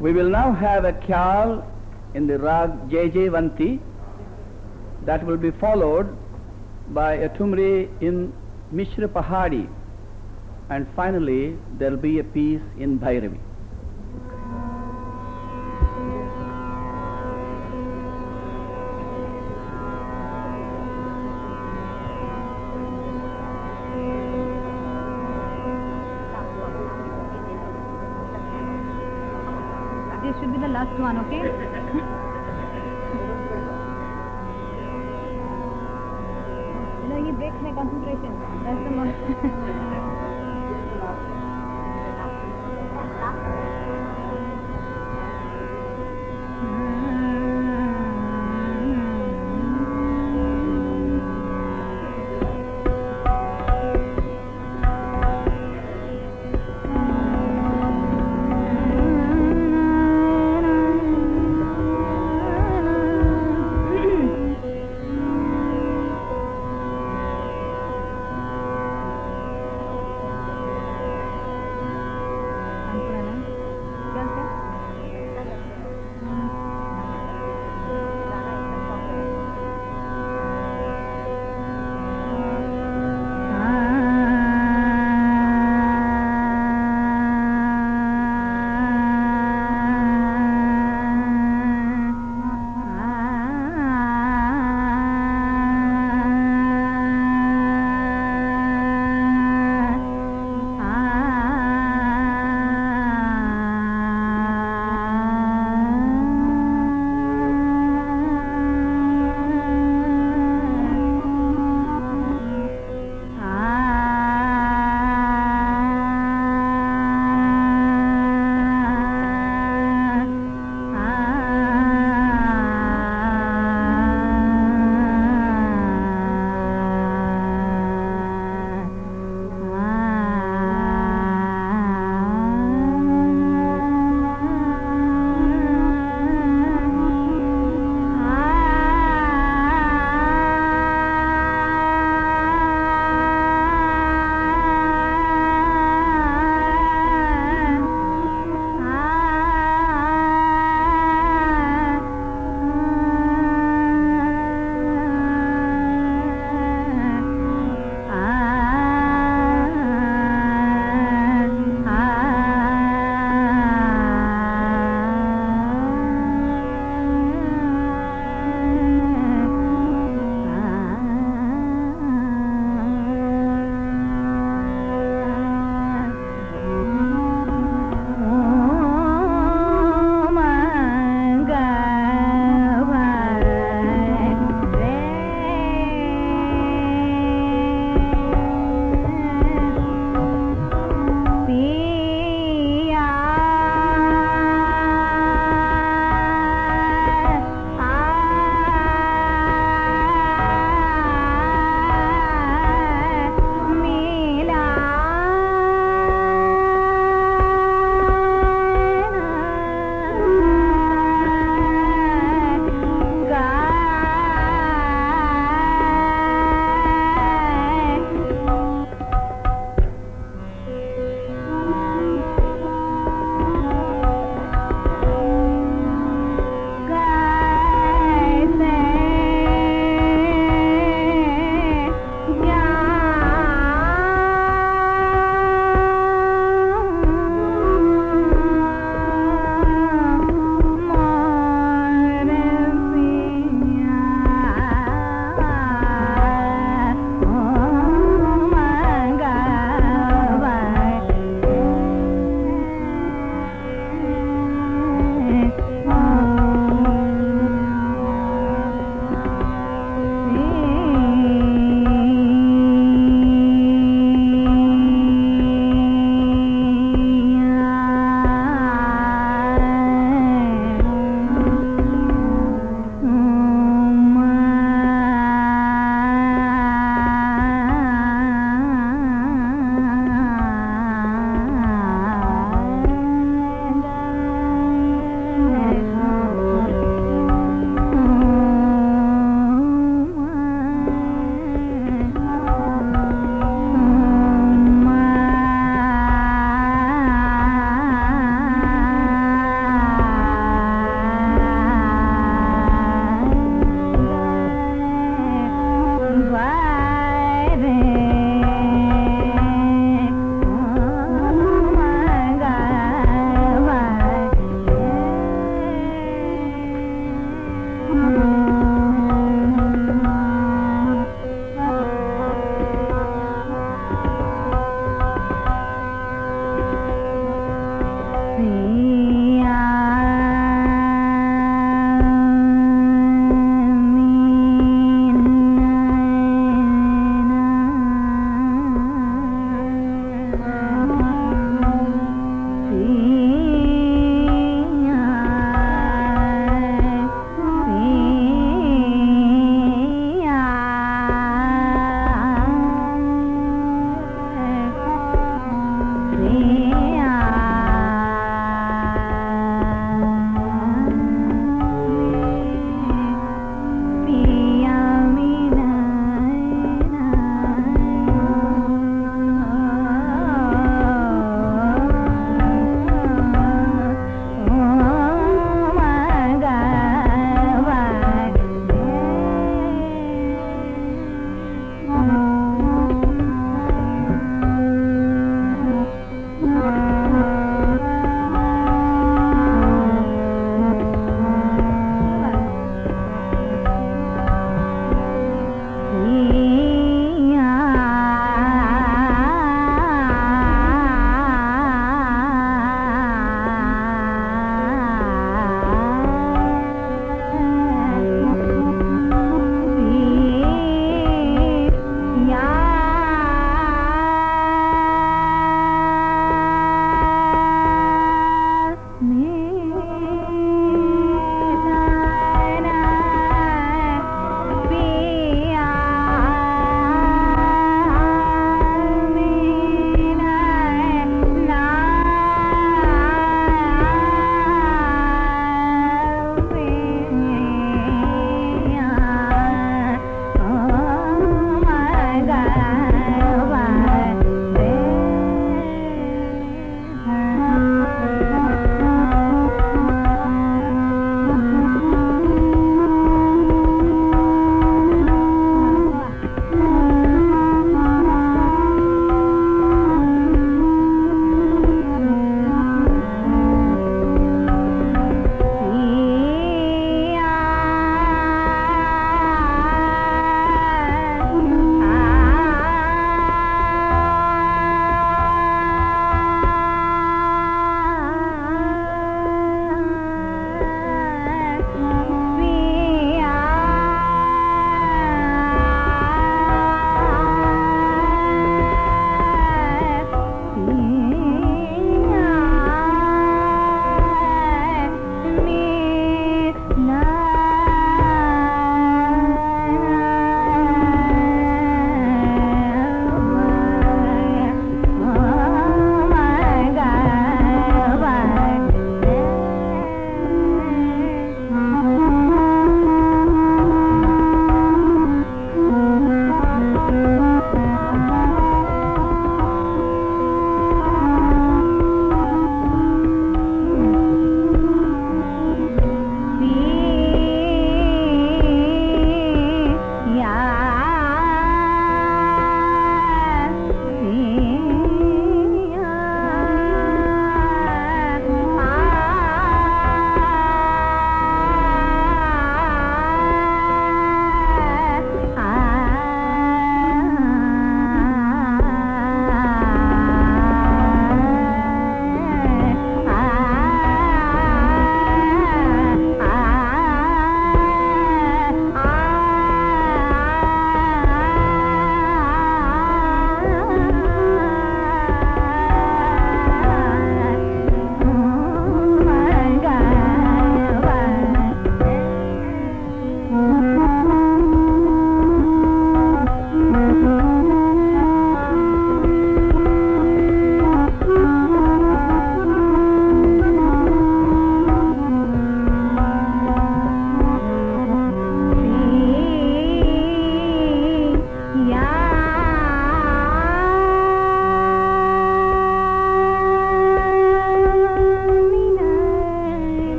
We will now have a khayal in the rag Jaijaiwanthi that will be followed by a thumri in Mishra Pahadi and finally there will be a piece in Bhairavi. Should be